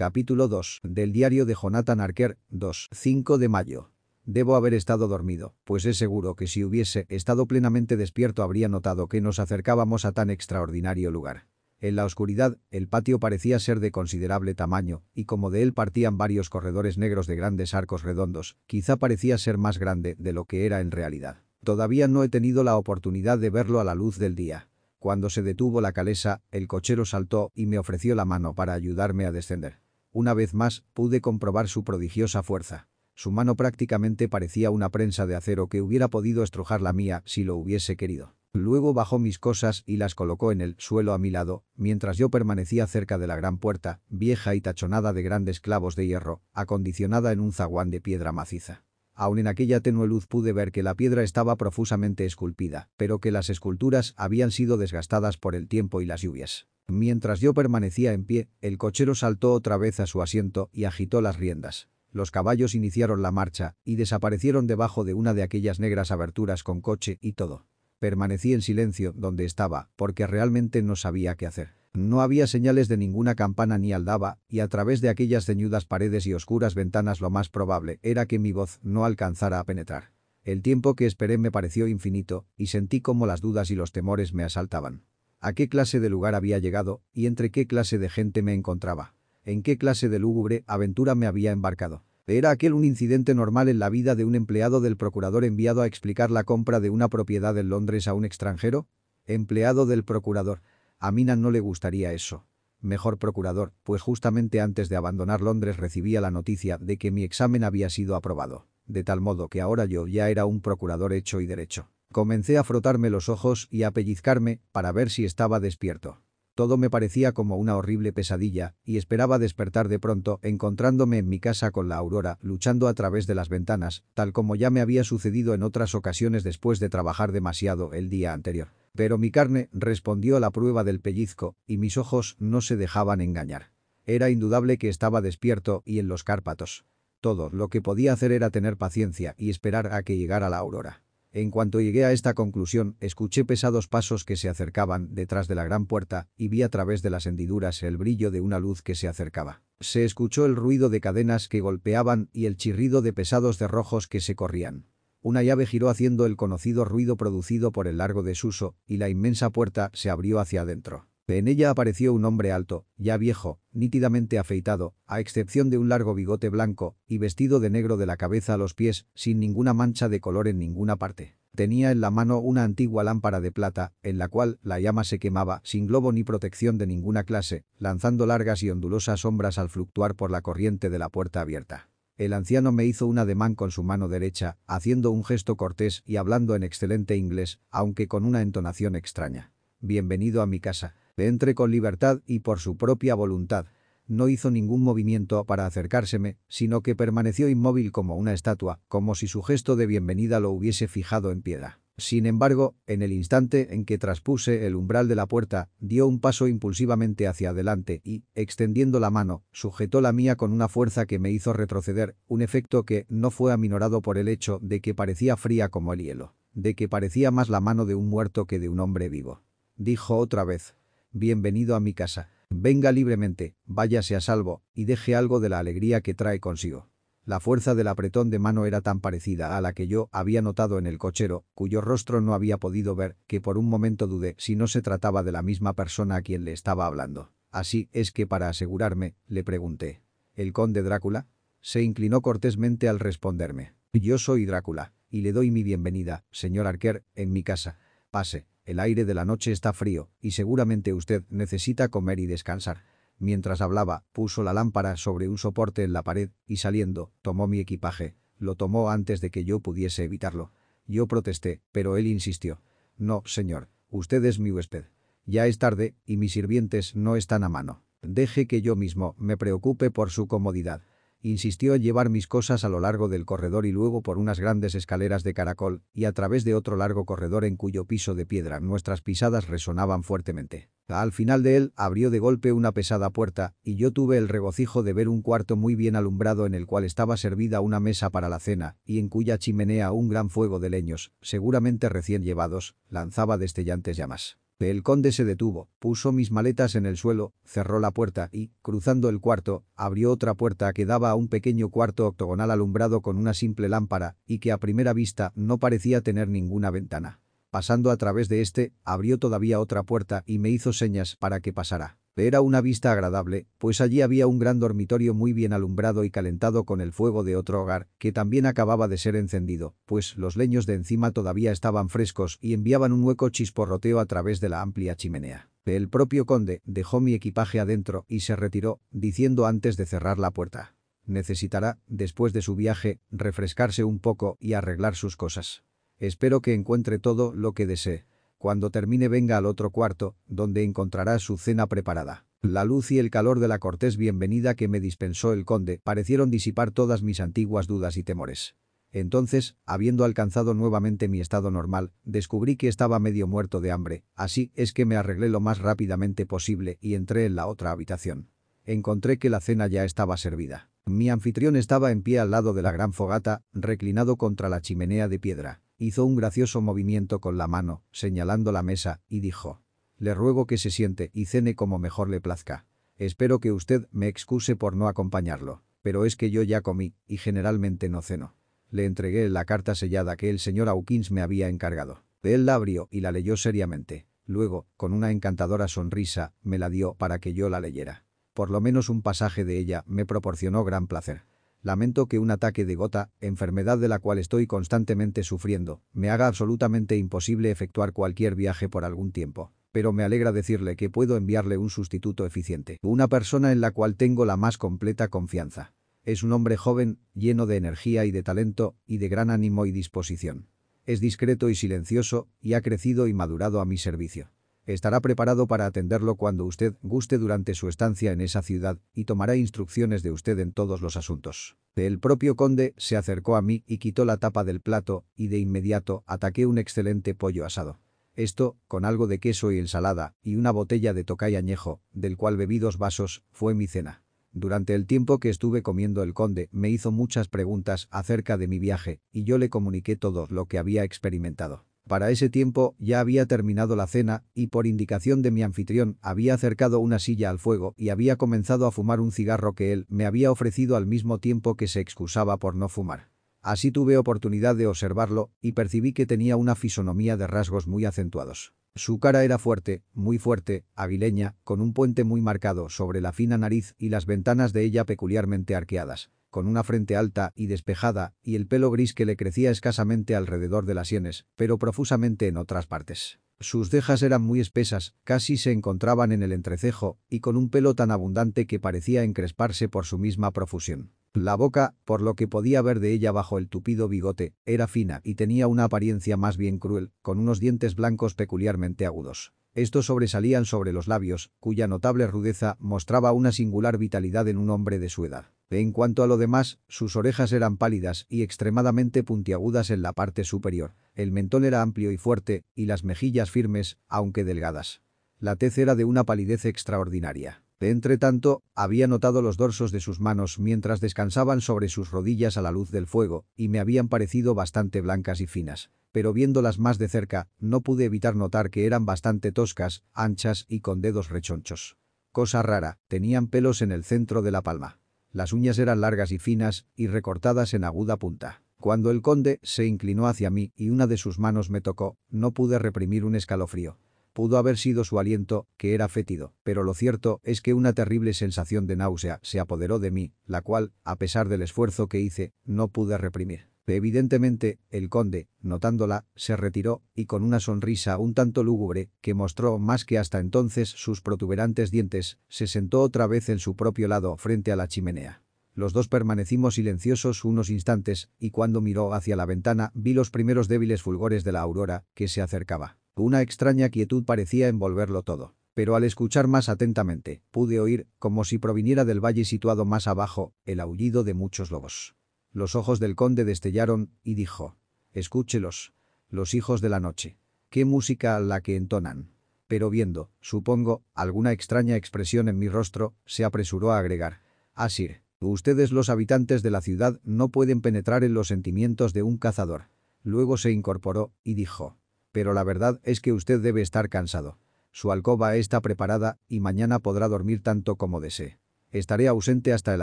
Capítulo 2. Del diario de Jonathan Arker, 2. 5 de mayo. Debo haber estado dormido, pues es seguro que si hubiese estado plenamente despierto habría notado que nos acercábamos a tan extraordinario lugar. En la oscuridad, el patio parecía ser de considerable tamaño, y como de él partían varios corredores negros de grandes arcos redondos, quizá parecía ser más grande de lo que era en realidad. Todavía no he tenido la oportunidad de verlo a la luz del día. Cuando se detuvo la calesa, el cochero saltó y me ofreció la mano para ayudarme a descender. Una vez más, pude comprobar su prodigiosa fuerza. Su mano prácticamente parecía una prensa de acero que hubiera podido estrujar la mía si lo hubiese querido. Luego bajó mis cosas y las colocó en el suelo a mi lado, mientras yo permanecía cerca de la gran puerta, vieja y tachonada de grandes clavos de hierro, acondicionada en un zaguán de piedra maciza. Aún en aquella tenue luz pude ver que la piedra estaba profusamente esculpida, pero que las esculturas habían sido desgastadas por el tiempo y las lluvias. Mientras yo permanecía en pie, el cochero saltó otra vez a su asiento y agitó las riendas. Los caballos iniciaron la marcha y desaparecieron debajo de una de aquellas negras aberturas con coche y todo. Permanecí en silencio donde estaba, porque realmente no sabía qué hacer. No había señales de ninguna campana ni aldaba, y a través de aquellas ceñudas paredes y oscuras ventanas lo más probable era que mi voz no alcanzara a penetrar. El tiempo que esperé me pareció infinito, y sentí como las dudas y los temores me asaltaban. ¿A qué clase de lugar había llegado, y entre qué clase de gente me encontraba? ¿En qué clase de lúgubre aventura me había embarcado? ¿Era aquel un incidente normal en la vida de un empleado del procurador enviado a explicar la compra de una propiedad en Londres a un extranjero? Empleado del procurador. A Mina no le gustaría eso. Mejor procurador, pues justamente antes de abandonar Londres recibía la noticia de que mi examen había sido aprobado. De tal modo que ahora yo ya era un procurador hecho y derecho. Comencé a frotarme los ojos y a pellizcarme para ver si estaba despierto. Todo me parecía como una horrible pesadilla, y esperaba despertar de pronto, encontrándome en mi casa con la aurora, luchando a través de las ventanas, tal como ya me había sucedido en otras ocasiones después de trabajar demasiado el día anterior. Pero mi carne respondió a la prueba del pellizco, y mis ojos no se dejaban engañar. Era indudable que estaba despierto y en los Cárpatos. Todo lo que podía hacer era tener paciencia y esperar a que llegara la aurora. En cuanto llegué a esta conclusión, escuché pesados pasos que se acercaban detrás de la gran puerta y vi a través de las hendiduras el brillo de una luz que se acercaba. Se escuchó el ruido de cadenas que golpeaban y el chirrido de pesados cerrojos que se corrían. Una llave giró haciendo el conocido ruido producido por el largo desuso y la inmensa puerta se abrió hacia adentro. En ella apareció un hombre alto, ya viejo, nítidamente afeitado, a excepción de un largo bigote blanco, y vestido de negro de la cabeza a los pies, sin ninguna mancha de color en ninguna parte. Tenía en la mano una antigua lámpara de plata, en la cual la llama se quemaba, sin globo ni protección de ninguna clase, lanzando largas y ondulosas sombras al fluctuar por la corriente de la puerta abierta. El anciano me hizo un ademán con su mano derecha, haciendo un gesto cortés y hablando en excelente inglés, aunque con una entonación extraña. Bienvenido a mi casa. Entre con libertad y por su propia voluntad. No hizo ningún movimiento para acercárseme, sino que permaneció inmóvil como una estatua, como si su gesto de bienvenida lo hubiese fijado en piedra. Sin embargo, en el instante en que traspuse el umbral de la puerta, dio un paso impulsivamente hacia adelante y, extendiendo la mano, sujetó la mía con una fuerza que me hizo retroceder, un efecto que no fue aminorado por el hecho de que parecía fría como el hielo, de que parecía más la mano de un muerto que de un hombre vivo. Dijo otra vez, bienvenido a mi casa. Venga libremente, váyase a salvo, y deje algo de la alegría que trae consigo. La fuerza del apretón de mano era tan parecida a la que yo había notado en el cochero, cuyo rostro no había podido ver, que por un momento dudé si no se trataba de la misma persona a quien le estaba hablando. Así es que para asegurarme, le pregunté. ¿El conde Drácula? Se inclinó cortésmente al responderme. Yo soy Drácula, y le doy mi bienvenida, señor Arquer, en mi casa. Pase. El aire de la noche está frío, y seguramente usted necesita comer y descansar. Mientras hablaba, puso la lámpara sobre un soporte en la pared y saliendo, tomó mi equipaje. Lo tomó antes de que yo pudiese evitarlo. Yo protesté, pero él insistió. No, señor, usted es mi huésped. Ya es tarde y mis sirvientes no están a mano. Deje que yo mismo me preocupe por su comodidad. Insistió en llevar mis cosas a lo largo del corredor y luego por unas grandes escaleras de caracol y a través de otro largo corredor en cuyo piso de piedra nuestras pisadas resonaban fuertemente. Al final de él abrió de golpe una pesada puerta y yo tuve el regocijo de ver un cuarto muy bien alumbrado en el cual estaba servida una mesa para la cena y en cuya chimenea un gran fuego de leños, seguramente recién llevados, lanzaba destellantes llamas. El conde se detuvo, puso mis maletas en el suelo, cerró la puerta y, cruzando el cuarto, abrió otra puerta que daba a un pequeño cuarto octogonal alumbrado con una simple lámpara y que a primera vista no parecía tener ninguna ventana. Pasando a través de este, abrió todavía otra puerta y me hizo señas para que pasara. Era una vista agradable, pues allí había un gran dormitorio muy bien alumbrado y calentado con el fuego de otro hogar, que también acababa de ser encendido, pues los leños de encima todavía estaban frescos y enviaban un hueco chisporroteo a través de la amplia chimenea. El propio conde dejó mi equipaje adentro y se retiró, diciendo antes de cerrar la puerta. Necesitará, después de su viaje, refrescarse un poco y arreglar sus cosas. Espero que encuentre todo lo que desee. Cuando termine venga al otro cuarto, donde encontrará su cena preparada. La luz y el calor de la cortés bienvenida que me dispensó el conde parecieron disipar todas mis antiguas dudas y temores. Entonces, habiendo alcanzado nuevamente mi estado normal, descubrí que estaba medio muerto de hambre, así es que me arreglé lo más rápidamente posible y entré en la otra habitación. Encontré que la cena ya estaba servida. Mi anfitrión estaba en pie al lado de la gran fogata, reclinado contra la chimenea de piedra. Hizo un gracioso movimiento con la mano, señalando la mesa, y dijo. Le ruego que se siente y cene como mejor le plazca. Espero que usted me excuse por no acompañarlo, pero es que yo ya comí, y generalmente no ceno. Le entregué la carta sellada que el señor Hawkins me había encargado. Él la abrió y la leyó seriamente. Luego, con una encantadora sonrisa, me la dio para que yo la leyera. Por lo menos un pasaje de ella me proporcionó gran placer. Lamento que un ataque de gota, enfermedad de la cual estoy constantemente sufriendo, me haga absolutamente imposible efectuar cualquier viaje por algún tiempo. Pero me alegra decirle que puedo enviarle un sustituto eficiente, una persona en la cual tengo la más completa confianza. Es un hombre joven, lleno de energía y de talento, y de gran ánimo y disposición. Es discreto y silencioso, y ha crecido y madurado a mi servicio. Estará preparado para atenderlo cuando usted guste durante su estancia en esa ciudad y tomará instrucciones de usted en todos los asuntos. El propio conde se acercó a mí y quitó la tapa del plato y de inmediato ataqué un excelente pollo asado. Esto, con algo de queso y ensalada, y una botella de tocay añejo, del cual bebí dos vasos, fue mi cena. Durante el tiempo que estuve comiendo el conde me hizo muchas preguntas acerca de mi viaje, y yo le comuniqué todo lo que había experimentado. Para ese tiempo ya había terminado la cena y por indicación de mi anfitrión había acercado una silla al fuego y había comenzado a fumar un cigarro que él me había ofrecido al mismo tiempo que se excusaba por no fumar. Así tuve oportunidad de observarlo y percibí que tenía una fisonomía de rasgos muy acentuados. Su cara era fuerte, muy fuerte, aguileña, con un puente muy marcado sobre la fina nariz y las ventanas de ella peculiarmente arqueadas con una frente alta y despejada y el pelo gris que le crecía escasamente alrededor de las sienes, pero profusamente en otras partes. Sus cejas eran muy espesas, casi se encontraban en el entrecejo, y con un pelo tan abundante que parecía encresparse por su misma profusión. La boca, por lo que podía ver de ella bajo el tupido bigote, era fina y tenía una apariencia más bien cruel, con unos dientes blancos peculiarmente agudos. Estos sobresalían sobre los labios, cuya notable rudeza mostraba una singular vitalidad en un hombre de su edad. En cuanto a lo demás, sus orejas eran pálidas y extremadamente puntiagudas en la parte superior. El mentón era amplio y fuerte, y las mejillas firmes, aunque delgadas. La tez era de una palidez extraordinaria. Entre tanto, había notado los dorsos de sus manos mientras descansaban sobre sus rodillas a la luz del fuego, y me habían parecido bastante blancas y finas. Pero viéndolas más de cerca, no pude evitar notar que eran bastante toscas, anchas y con dedos rechonchos. Cosa rara, tenían pelos en el centro de la palma. Las uñas eran largas y finas y recortadas en aguda punta. Cuando el conde se inclinó hacia mí y una de sus manos me tocó, no pude reprimir un escalofrío. Pudo haber sido su aliento, que era fétido, pero lo cierto es que una terrible sensación de náusea se apoderó de mí, la cual, a pesar del esfuerzo que hice, no pude reprimir. Evidentemente, el conde, notándola, se retiró y con una sonrisa un tanto lúgubre, que mostró más que hasta entonces sus protuberantes dientes, se sentó otra vez en su propio lado frente a la chimenea. Los dos permanecimos silenciosos unos instantes, y cuando miró hacia la ventana vi los primeros débiles fulgores de la aurora, que se acercaba. Una extraña quietud parecía envolverlo todo. Pero al escuchar más atentamente, pude oír, como si proviniera del valle situado más abajo, el aullido de muchos lobos. Los ojos del conde destellaron y dijo, «Escúchelos, los hijos de la noche. Qué música la que entonan». Pero viendo, supongo, alguna extraña expresión en mi rostro, se apresuró a agregar, «Asir, ustedes los habitantes de la ciudad no pueden penetrar en los sentimientos de un cazador». Luego se incorporó y dijo, «Pero la verdad es que usted debe estar cansado. Su alcoba está preparada y mañana podrá dormir tanto como desee. Estaré ausente hasta el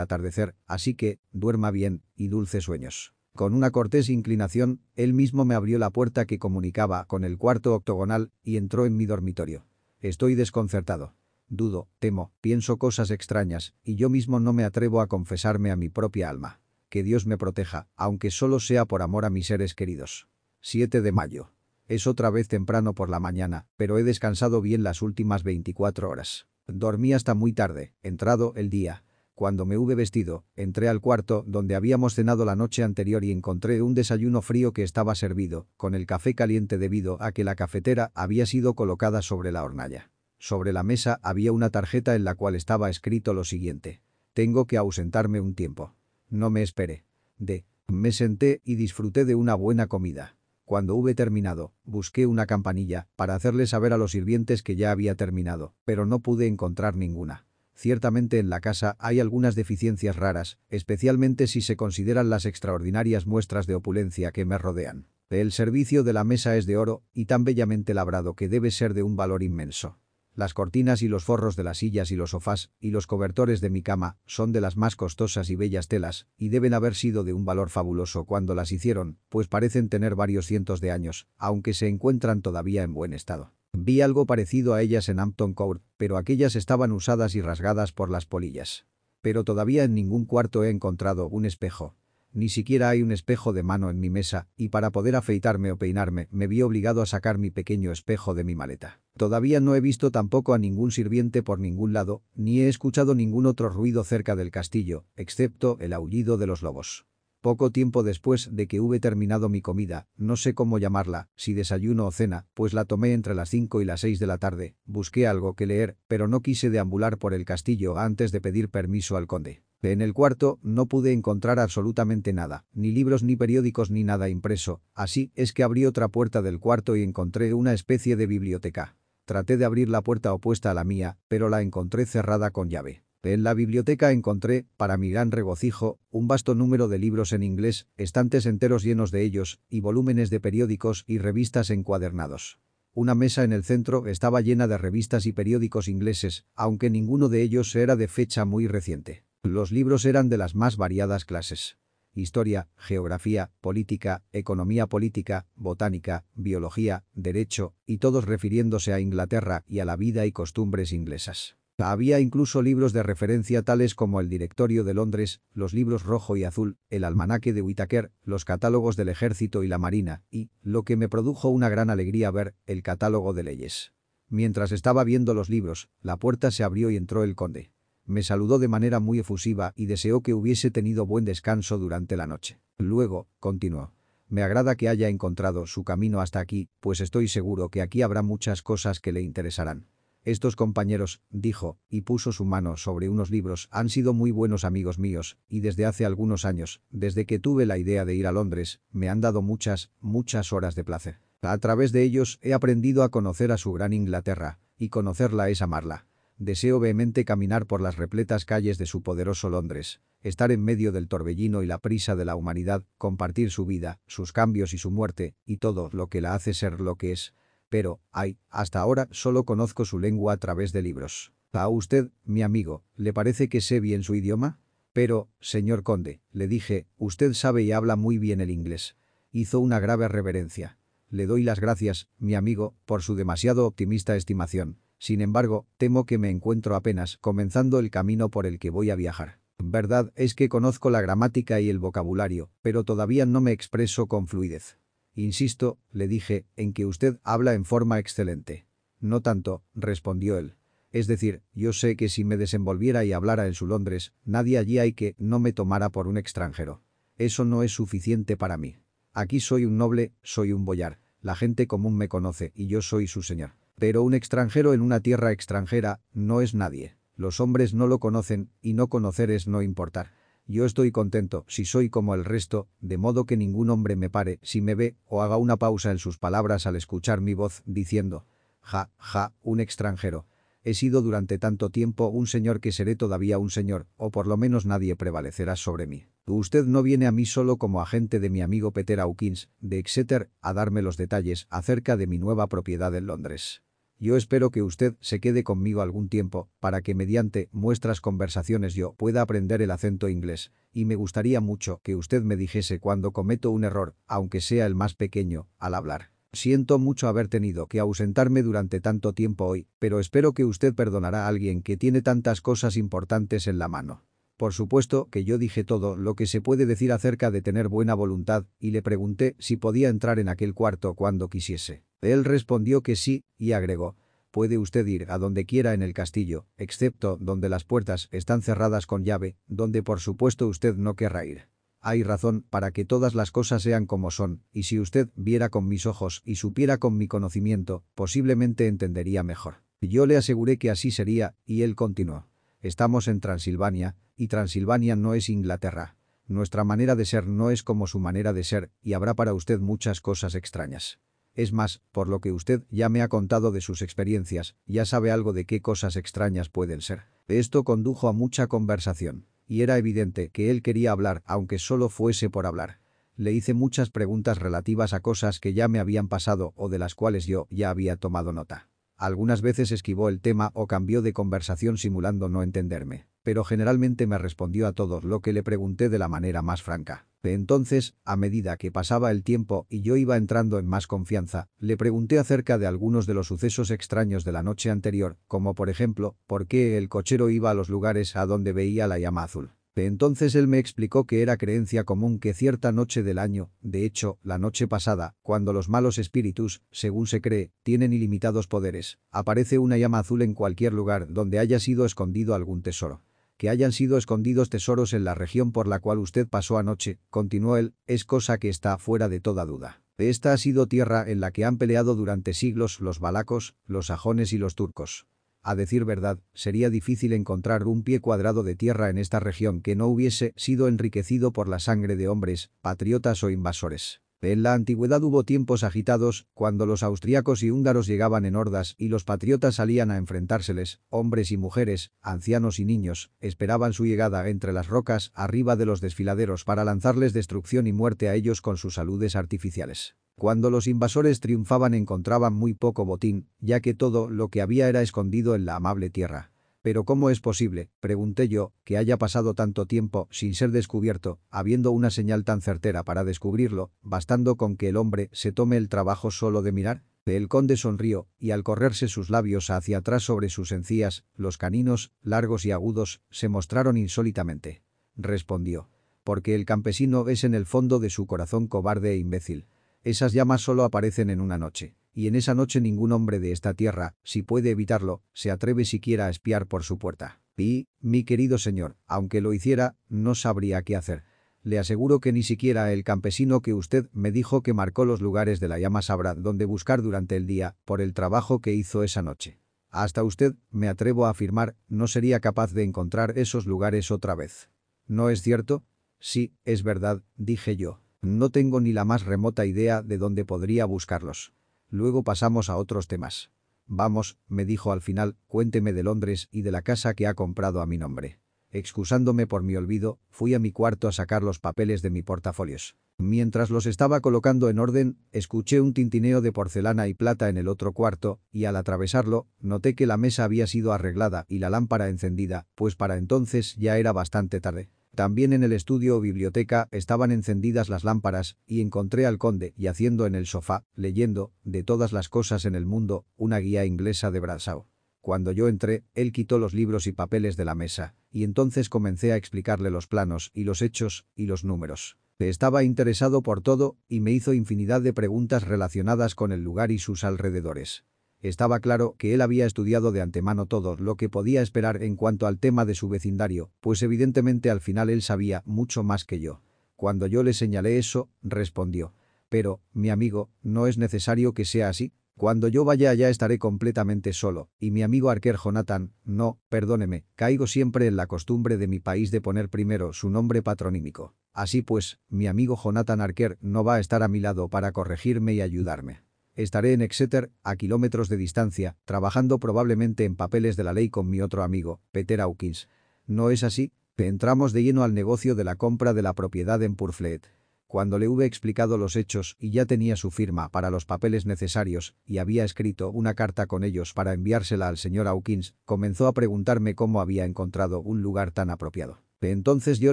atardecer, así que, duerma bien y dulces sueños. Con una cortés inclinación, él mismo me abrió la puerta que comunicaba con el cuarto octogonal y entró en mi dormitorio. Estoy desconcertado. Dudo, temo, pienso cosas extrañas, y yo mismo no me atrevo a confesarme a mi propia alma. Que Dios me proteja, aunque solo sea por amor a mis seres queridos. 7 de mayo. Es otra vez temprano por la mañana, pero he descansado bien las últimas 24 horas. Dormí hasta muy tarde, entrado el día. Cuando me hube vestido, entré al cuarto donde habíamos cenado la noche anterior y encontré un desayuno frío que estaba servido, con el café caliente debido a que la cafetera había sido colocada sobre la hornalla. Sobre la mesa había una tarjeta en la cual estaba escrito lo siguiente. Tengo que ausentarme un tiempo. No me espere. D. Me senté y disfruté de una buena comida. Cuando hube terminado, busqué una campanilla para hacerle saber a los sirvientes que ya había terminado, pero no pude encontrar ninguna. Ciertamente en la casa hay algunas deficiencias raras, especialmente si se consideran las extraordinarias muestras de opulencia que me rodean. El servicio de la mesa es de oro y tan bellamente labrado que debe ser de un valor inmenso. Las cortinas y los forros de las sillas y los sofás y los cobertores de mi cama son de las más costosas y bellas telas y deben haber sido de un valor fabuloso cuando las hicieron, pues parecen tener varios cientos de años, aunque se encuentran todavía en buen estado. Vi algo parecido a ellas en Hampton Court, pero aquellas estaban usadas y rasgadas por las polillas. Pero todavía en ningún cuarto he encontrado un espejo. Ni siquiera hay un espejo de mano en mi mesa, y para poder afeitarme o peinarme me vi obligado a sacar mi pequeño espejo de mi maleta. Todavía no he visto tampoco a ningún sirviente por ningún lado, ni he escuchado ningún otro ruido cerca del castillo, excepto el aullido de los lobos. Poco tiempo después de que hube terminado mi comida, no sé cómo llamarla, si desayuno o cena, pues la tomé entre las 5 y las 6 de la tarde, busqué algo que leer, pero no quise deambular por el castillo antes de pedir permiso al conde. En el cuarto no pude encontrar absolutamente nada, ni libros ni periódicos ni nada impreso, así es que abrí otra puerta del cuarto y encontré una especie de biblioteca. Traté de abrir la puerta opuesta a la mía, pero la encontré cerrada con llave. En la biblioteca encontré, para mi gran regocijo, un vasto número de libros en inglés, estantes enteros llenos de ellos, y volúmenes de periódicos y revistas encuadernados. Una mesa en el centro estaba llena de revistas y periódicos ingleses, aunque ninguno de ellos era de fecha muy reciente. Los libros eran de las más variadas clases. Historia, geografía, política, economía política, botánica, biología, derecho, y todos refiriéndose a Inglaterra y a la vida y costumbres inglesas. Había incluso libros de referencia tales como el Directorio de Londres, los libros rojo y azul, el almanaque de Whitaker, los catálogos del ejército y la marina, y, lo que me produjo una gran alegría ver, el catálogo de leyes. Mientras estaba viendo los libros, la puerta se abrió y entró el conde. Me saludó de manera muy efusiva y deseó que hubiese tenido buen descanso durante la noche. Luego, continuó. Me agrada que haya encontrado su camino hasta aquí, pues estoy seguro que aquí habrá muchas cosas que le interesarán. Estos compañeros, dijo, y puso su mano sobre unos libros, han sido muy buenos amigos míos, y desde hace algunos años, desde que tuve la idea de ir a Londres, me han dado muchas, muchas horas de placer. A través de ellos he aprendido a conocer a su gran Inglaterra, y conocerla es amarla. Deseo vehemente caminar por las repletas calles de su poderoso Londres, estar en medio del torbellino y la prisa de la humanidad, compartir su vida, sus cambios y su muerte, y todo lo que la hace ser lo que es, pero, ay, hasta ahora solo conozco su lengua a través de libros. ¿A usted, mi amigo, le parece que sé bien su idioma? Pero, señor conde, le dije, usted sabe y habla muy bien el inglés. Hizo una grave reverencia. Le doy las gracias, mi amigo, por su demasiado optimista estimación. Sin embargo, temo que me encuentro apenas comenzando el camino por el que voy a viajar. Verdad es que conozco la gramática y el vocabulario, pero todavía no me expreso con fluidez. Insisto, le dije, en que usted habla en forma excelente. No tanto, respondió él. Es decir, yo sé que si me desenvolviera y hablara en su Londres, nadie allí hay que no me tomara por un extranjero. Eso no es suficiente para mí. Aquí soy un noble, soy un boyar. La gente común me conoce y yo soy su señor. Pero un extranjero en una tierra extranjera no es nadie. Los hombres no lo conocen y no conocer es no importar. Yo estoy contento si soy como el resto, de modo que ningún hombre me pare si me ve o haga una pausa en sus palabras al escuchar mi voz diciendo, ja, ja, un extranjero. He sido durante tanto tiempo un señor que seré todavía un señor, o por lo menos nadie prevalecerá sobre mí. Usted no viene a mí solo como agente de mi amigo Peter Hawkins, de Exeter, a darme los detalles acerca de mi nueva propiedad en Londres. Yo espero que usted se quede conmigo algún tiempo, para que mediante nuestras conversaciones yo pueda aprender el acento inglés, y me gustaría mucho que usted me dijese cuando cometo un error, aunque sea el más pequeño, al hablar. Siento mucho haber tenido que ausentarme durante tanto tiempo hoy, pero espero que usted perdonará a alguien que tiene tantas cosas importantes en la mano. Por supuesto que yo dije todo lo que se puede decir acerca de tener buena voluntad y le pregunté si podía entrar en aquel cuarto cuando quisiese. Él respondió que sí, y agregó, puede usted ir a donde quiera en el castillo, excepto donde las puertas están cerradas con llave, donde por supuesto usted no querrá ir. Hay razón para que todas las cosas sean como son, y si usted viera con mis ojos y supiera con mi conocimiento, posiblemente entendería mejor. Yo le aseguré que así sería, y él continuó. Estamos en Transilvania, y Transilvania no es Inglaterra. Nuestra manera de ser no es como su manera de ser, y habrá para usted muchas cosas extrañas. Es más, por lo que usted ya me ha contado de sus experiencias, ya sabe algo de qué cosas extrañas pueden ser. Esto condujo a mucha conversación. Y era evidente que él quería hablar, aunque solo fuese por hablar. Le hice muchas preguntas relativas a cosas que ya me habían pasado o de las cuales yo ya había tomado nota. Algunas veces esquivó el tema o cambió de conversación simulando no entenderme, pero generalmente me respondió a todo lo que le pregunté de la manera más franca. Entonces, a medida que pasaba el tiempo y yo iba entrando en más confianza, le pregunté acerca de algunos de los sucesos extraños de la noche anterior, como por ejemplo, por qué el cochero iba a los lugares a donde veía la llama azul. Entonces él me explicó que era creencia común que cierta noche del año, de hecho, la noche pasada, cuando los malos espíritus, según se cree, tienen ilimitados poderes, aparece una llama azul en cualquier lugar donde haya sido escondido algún tesoro. Que hayan sido escondidos tesoros en la región por la cual usted pasó anoche, continuó él, es cosa que está fuera de toda duda. Esta ha sido tierra en la que han peleado durante siglos los balacos, los sajones y los turcos. A decir verdad, sería difícil encontrar un pie cuadrado de tierra en esta región que no hubiese sido enriquecido por la sangre de hombres, patriotas o invasores. En la antigüedad hubo tiempos agitados, cuando los austriacos y húngaros llegaban en hordas y los patriotas salían a enfrentárseles, hombres y mujeres, ancianos y niños, esperaban su llegada entre las rocas arriba de los desfiladeros para lanzarles destrucción y muerte a ellos con sus saludes artificiales. Cuando los invasores triunfaban encontraban muy poco botín, ya que todo lo que había era escondido en la amable tierra. «¿Pero cómo es posible?» pregunté yo, que haya pasado tanto tiempo sin ser descubierto, habiendo una señal tan certera para descubrirlo, bastando con que el hombre se tome el trabajo solo de mirar. El conde sonrió, y al correrse sus labios hacia atrás sobre sus encías, los caninos, largos y agudos, se mostraron insólitamente. Respondió. Porque el campesino es en el fondo de su corazón cobarde e imbécil. Esas llamas solo aparecen en una noche. Y en esa noche ningún hombre de esta tierra, si puede evitarlo, se atreve siquiera a espiar por su puerta. Y, mi querido señor, aunque lo hiciera, no sabría qué hacer. Le aseguro que ni siquiera el campesino que usted me dijo que marcó los lugares de la llama sabrá dónde buscar durante el día, por el trabajo que hizo esa noche. Hasta usted, me atrevo a afirmar, no sería capaz de encontrar esos lugares otra vez. ¿No es cierto? Sí, es verdad, dije yo. No tengo ni la más remota idea de dónde podría buscarlos. Luego pasamos a otros temas. Vamos, me dijo al final, cuénteme de Londres y de la casa que ha comprado a mi nombre. Excusándome por mi olvido, fui a mi cuarto a sacar los papeles de mi portafolios. Mientras los estaba colocando en orden, escuché un tintineo de porcelana y plata en el otro cuarto, y al atravesarlo, noté que la mesa había sido arreglada y la lámpara encendida, pues para entonces ya era bastante tarde. También en el estudio o biblioteca estaban encendidas las lámparas y encontré al conde yaciendo en el sofá, leyendo, de todas las cosas en el mundo, una guía inglesa de Bradshaw. Cuando yo entré, él quitó los libros y papeles de la mesa, y entonces comencé a explicarle los planos y los hechos y los números. Estaba interesado por todo y me hizo infinidad de preguntas relacionadas con el lugar y sus alrededores. Estaba claro que él había estudiado de antemano todo lo que podía esperar en cuanto al tema de su vecindario, pues evidentemente al final él sabía mucho más que yo. Cuando yo le señalé eso, respondió. Pero, mi amigo, no es necesario que sea así. Cuando yo vaya allá estaré completamente solo, y mi amigo Arquer Jonathan, no, perdóneme, caigo siempre en la costumbre de mi país de poner primero su nombre patronímico. Así pues, mi amigo Jonathan Arquer no va a estar a mi lado para corregirme y ayudarme. Estaré en Exeter, a kilómetros de distancia, trabajando probablemente en papeles de la ley con mi otro amigo, Peter Hawkins. ¿No es así? Entramos de lleno al negocio de la compra de la propiedad en Purfleet. Cuando le hube explicado los hechos y ya tenía su firma para los papeles necesarios y había escrito una carta con ellos para enviársela al señor Hawkins, comenzó a preguntarme cómo había encontrado un lugar tan apropiado. Entonces yo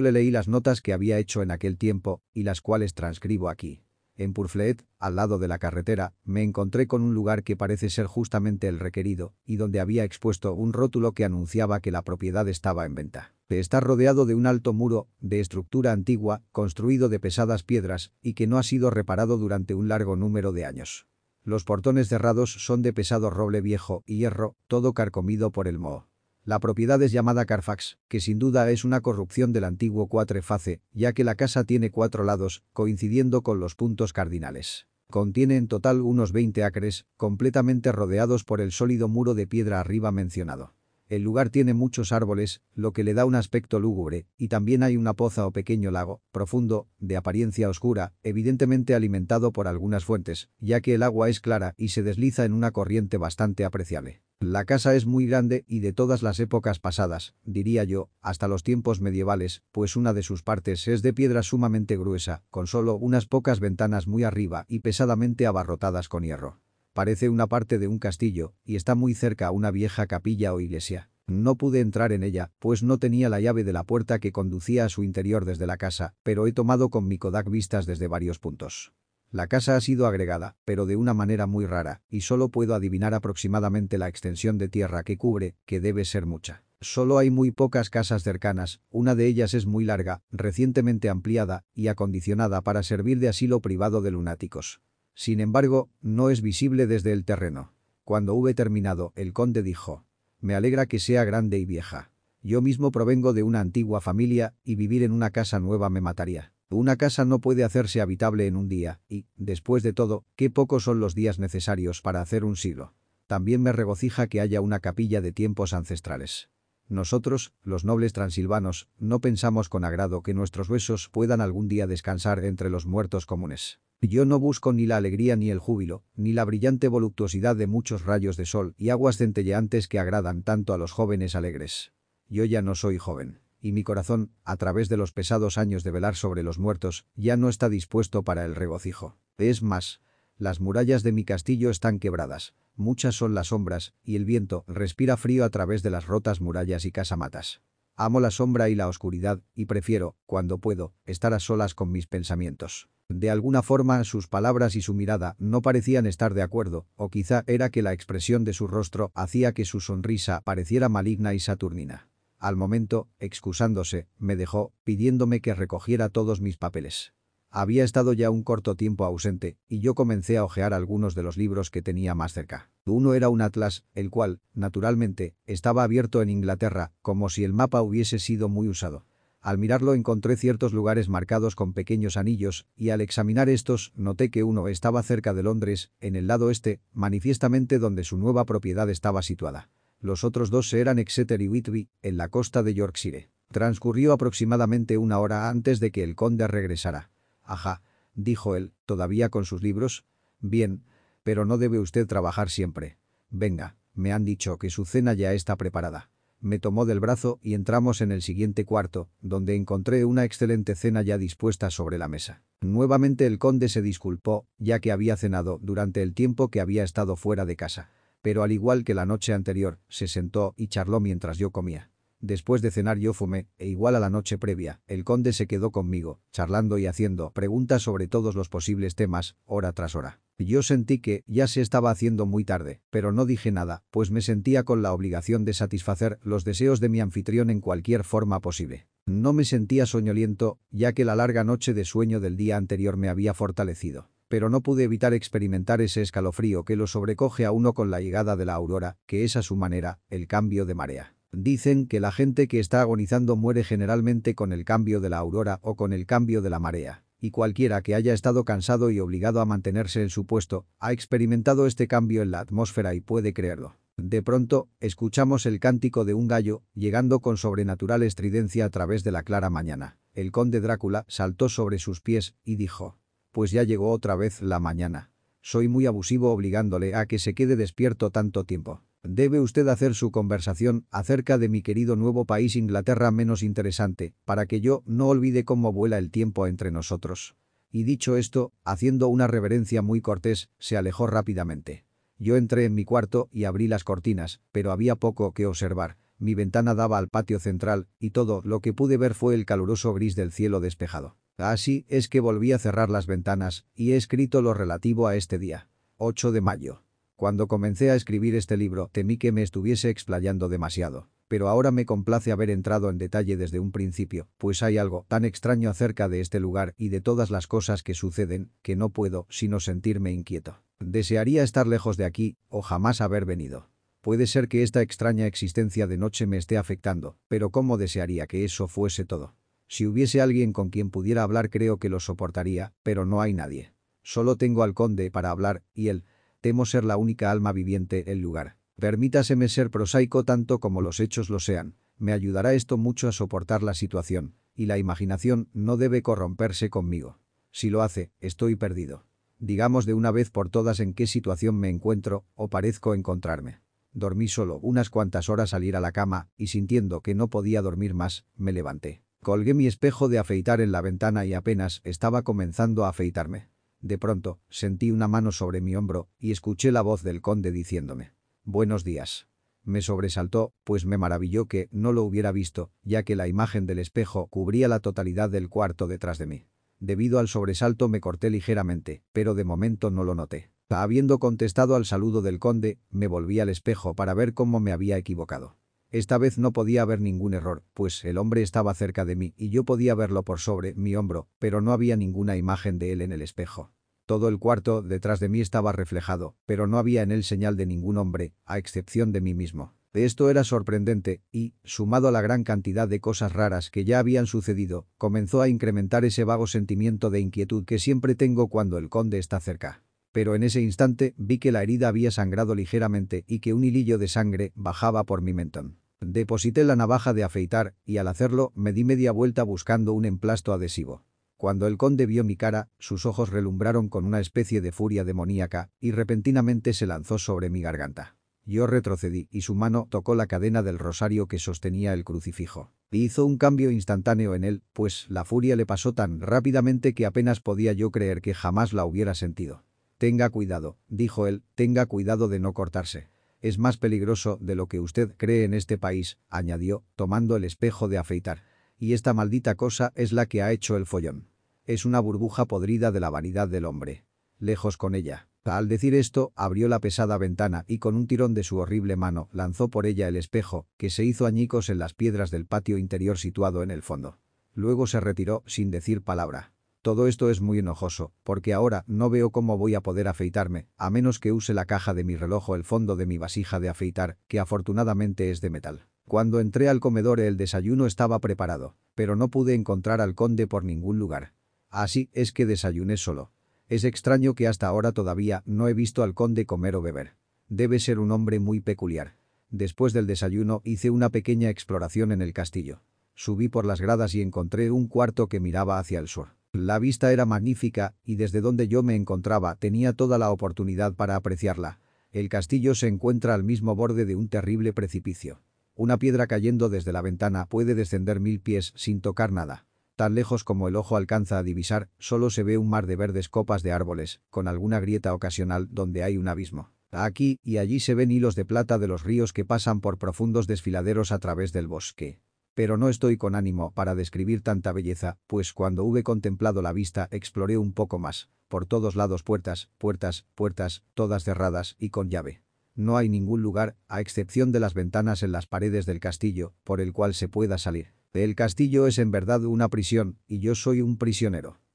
le leí las notas que había hecho en aquel tiempo y las cuales transcribo aquí. En Purfleet, al lado de la carretera, me encontré con un lugar que parece ser justamente el requerido y donde había expuesto un rótulo que anunciaba que la propiedad estaba en venta. Está rodeado de un alto muro, de estructura antigua, construido de pesadas piedras y que no ha sido reparado durante un largo número de años. Los portones cerrados son de pesado roble viejo y hierro, todo carcomido por el moho. La propiedad es llamada Carfax, que sin duda es una corrupción del antiguo cuatreface, ya que la casa tiene cuatro lados, coincidiendo con los puntos cardinales. Contiene en total unos 20 acres, completamente rodeados por el sólido muro de piedra arriba mencionado. El lugar tiene muchos árboles, lo que le da un aspecto lúgubre, y también hay una poza o pequeño lago, profundo, de apariencia oscura, evidentemente alimentado por algunas fuentes, ya que el agua es clara y se desliza en una corriente bastante apreciable. La casa es muy grande y de todas las épocas pasadas, diría yo, hasta los tiempos medievales, pues una de sus partes es de piedra sumamente gruesa, con solo unas pocas ventanas muy arriba y pesadamente abarrotadas con hierro. Parece una parte de un castillo, y está muy cerca a una vieja capilla o iglesia. No pude entrar en ella, pues no tenía la llave de la puerta que conducía a su interior desde la casa, pero he tomado con mi Kodak vistas desde varios puntos. La casa ha sido agregada, pero de una manera muy rara, y solo puedo adivinar aproximadamente la extensión de tierra que cubre, que debe ser mucha. Solo hay muy pocas casas cercanas, una de ellas es muy larga, recientemente ampliada y acondicionada para servir de asilo privado de lunáticos. Sin embargo, no es visible desde el terreno. Cuando hube terminado, el conde dijo, «Me alegra que sea grande y vieja. Yo mismo provengo de una antigua familia y vivir en una casa nueva me mataría». Una casa no puede hacerse habitable en un día, y, después de todo, qué pocos son los días necesarios para hacer un siglo. También me regocija que haya una capilla de tiempos ancestrales. Nosotros, los nobles transilvanos, no pensamos con agrado que nuestros huesos puedan algún día descansar entre los muertos comunes. Yo no busco ni la alegría ni el júbilo, ni la brillante voluptuosidad de muchos rayos de sol y aguas centelleantes que agradan tanto a los jóvenes alegres. Yo ya no soy joven y mi corazón, a través de los pesados años de velar sobre los muertos, ya no está dispuesto para el regocijo. Es más, las murallas de mi castillo están quebradas, muchas son las sombras, y el viento respira frío a través de las rotas murallas y casamatas. Amo la sombra y la oscuridad, y prefiero, cuando puedo, estar a solas con mis pensamientos. De alguna forma sus palabras y su mirada no parecían estar de acuerdo, o quizá era que la expresión de su rostro hacía que su sonrisa pareciera maligna y saturnina. Al momento, excusándose, me dejó, pidiéndome que recogiera todos mis papeles. Había estado ya un corto tiempo ausente, y yo comencé a hojear algunos de los libros que tenía más cerca. Uno era un atlas, el cual, naturalmente, estaba abierto en Inglaterra, como si el mapa hubiese sido muy usado. Al mirarlo encontré ciertos lugares marcados con pequeños anillos, y al examinar estos, noté que uno estaba cerca de Londres, en el lado este, manifiestamente donde su nueva propiedad estaba situada. Los otros dos eran Exeter y Whitby, en la costa de Yorkshire. Transcurrió aproximadamente una hora antes de que el conde regresara. Ajá, dijo él, todavía con sus libros. Bien, pero no debe usted trabajar siempre. Venga, me han dicho que su cena ya está preparada. Me tomó del brazo y entramos en el siguiente cuarto, donde encontré una excelente cena ya dispuesta sobre la mesa. Nuevamente el conde se disculpó, ya que había cenado durante el tiempo que había estado fuera de casa pero al igual que la noche anterior, se sentó y charló mientras yo comía. Después de cenar yo fumé, e igual a la noche previa, el conde se quedó conmigo, charlando y haciendo preguntas sobre todos los posibles temas, hora tras hora. Yo sentí que ya se estaba haciendo muy tarde, pero no dije nada, pues me sentía con la obligación de satisfacer los deseos de mi anfitrión en cualquier forma posible. No me sentía soñoliento, ya que la larga noche de sueño del día anterior me había fortalecido pero no pude evitar experimentar ese escalofrío que lo sobrecoge a uno con la llegada de la aurora, que es a su manera, el cambio de marea. Dicen que la gente que está agonizando muere generalmente con el cambio de la aurora o con el cambio de la marea, y cualquiera que haya estado cansado y obligado a mantenerse en su puesto, ha experimentado este cambio en la atmósfera y puede creerlo. De pronto, escuchamos el cántico de un gallo, llegando con sobrenatural estridencia a través de la clara mañana. El conde Drácula saltó sobre sus pies y dijo, pues ya llegó otra vez la mañana. Soy muy abusivo obligándole a que se quede despierto tanto tiempo. Debe usted hacer su conversación acerca de mi querido nuevo país Inglaterra menos interesante, para que yo no olvide cómo vuela el tiempo entre nosotros. Y dicho esto, haciendo una reverencia muy cortés, se alejó rápidamente. Yo entré en mi cuarto y abrí las cortinas, pero había poco que observar. Mi ventana daba al patio central, y todo lo que pude ver fue el caluroso gris del cielo despejado. Así es que volví a cerrar las ventanas, y he escrito lo relativo a este día. 8 de mayo. Cuando comencé a escribir este libro, temí que me estuviese explayando demasiado. Pero ahora me complace haber entrado en detalle desde un principio, pues hay algo tan extraño acerca de este lugar y de todas las cosas que suceden, que no puedo sino sentirme inquieto. Desearía estar lejos de aquí, o jamás haber venido. Puede ser que esta extraña existencia de noche me esté afectando, pero cómo desearía que eso fuese todo. Si hubiese alguien con quien pudiera hablar creo que lo soportaría, pero no hay nadie. Solo tengo al conde para hablar, y él, temo ser la única alma viviente el lugar. Permítaseme ser prosaico tanto como los hechos lo sean. Me ayudará esto mucho a soportar la situación, y la imaginación no debe corromperse conmigo. Si lo hace, estoy perdido. Digamos de una vez por todas en qué situación me encuentro, o parezco encontrarme. Dormí solo unas cuantas horas al ir a la cama, y sintiendo que no podía dormir más, me levanté. Colgué mi espejo de afeitar en la ventana y apenas estaba comenzando a afeitarme. De pronto, sentí una mano sobre mi hombro y escuché la voz del conde diciéndome. Buenos días. Me sobresaltó, pues me maravilló que no lo hubiera visto, ya que la imagen del espejo cubría la totalidad del cuarto detrás de mí. Debido al sobresalto me corté ligeramente, pero de momento no lo noté. Habiendo contestado al saludo del conde, me volví al espejo para ver cómo me había equivocado. Esta vez no podía haber ningún error, pues el hombre estaba cerca de mí y yo podía verlo por sobre mi hombro, pero no había ninguna imagen de él en el espejo. Todo el cuarto detrás de mí estaba reflejado, pero no había en él señal de ningún hombre, a excepción de mí mismo. Esto era sorprendente y, sumado a la gran cantidad de cosas raras que ya habían sucedido, comenzó a incrementar ese vago sentimiento de inquietud que siempre tengo cuando el conde está cerca pero en ese instante vi que la herida había sangrado ligeramente y que un hilillo de sangre bajaba por mi mentón. Deposité la navaja de afeitar y al hacerlo me di media vuelta buscando un emplasto adhesivo. Cuando el conde vio mi cara, sus ojos relumbraron con una especie de furia demoníaca y repentinamente se lanzó sobre mi garganta. Yo retrocedí y su mano tocó la cadena del rosario que sostenía el crucifijo. Hizo un cambio instantáneo en él, pues la furia le pasó tan rápidamente que apenas podía yo creer que jamás la hubiera sentido. Tenga cuidado, dijo él, tenga cuidado de no cortarse. Es más peligroso de lo que usted cree en este país, añadió, tomando el espejo de afeitar. Y esta maldita cosa es la que ha hecho el follón. Es una burbuja podrida de la vanidad del hombre. Lejos con ella. Al decir esto, abrió la pesada ventana y con un tirón de su horrible mano lanzó por ella el espejo, que se hizo añicos en las piedras del patio interior situado en el fondo. Luego se retiró sin decir palabra. Todo esto es muy enojoso, porque ahora no veo cómo voy a poder afeitarme, a menos que use la caja de mi reloj o el fondo de mi vasija de afeitar, que afortunadamente es de metal. Cuando entré al comedor el desayuno estaba preparado, pero no pude encontrar al conde por ningún lugar. Así es que desayuné solo. Es extraño que hasta ahora todavía no he visto al conde comer o beber. Debe ser un hombre muy peculiar. Después del desayuno hice una pequeña exploración en el castillo. Subí por las gradas y encontré un cuarto que miraba hacia el sur. La vista era magnífica y desde donde yo me encontraba tenía toda la oportunidad para apreciarla. El castillo se encuentra al mismo borde de un terrible precipicio. Una piedra cayendo desde la ventana puede descender mil pies sin tocar nada. Tan lejos como el ojo alcanza a divisar, solo se ve un mar de verdes copas de árboles, con alguna grieta ocasional donde hay un abismo. Aquí y allí se ven hilos de plata de los ríos que pasan por profundos desfiladeros a través del bosque. Pero no estoy con ánimo para describir tanta belleza, pues cuando hube contemplado la vista exploré un poco más. Por todos lados puertas, puertas, puertas, todas cerradas y con llave. No hay ningún lugar, a excepción de las ventanas en las paredes del castillo, por el cual se pueda salir. El castillo es en verdad una prisión, y yo soy un prisionero.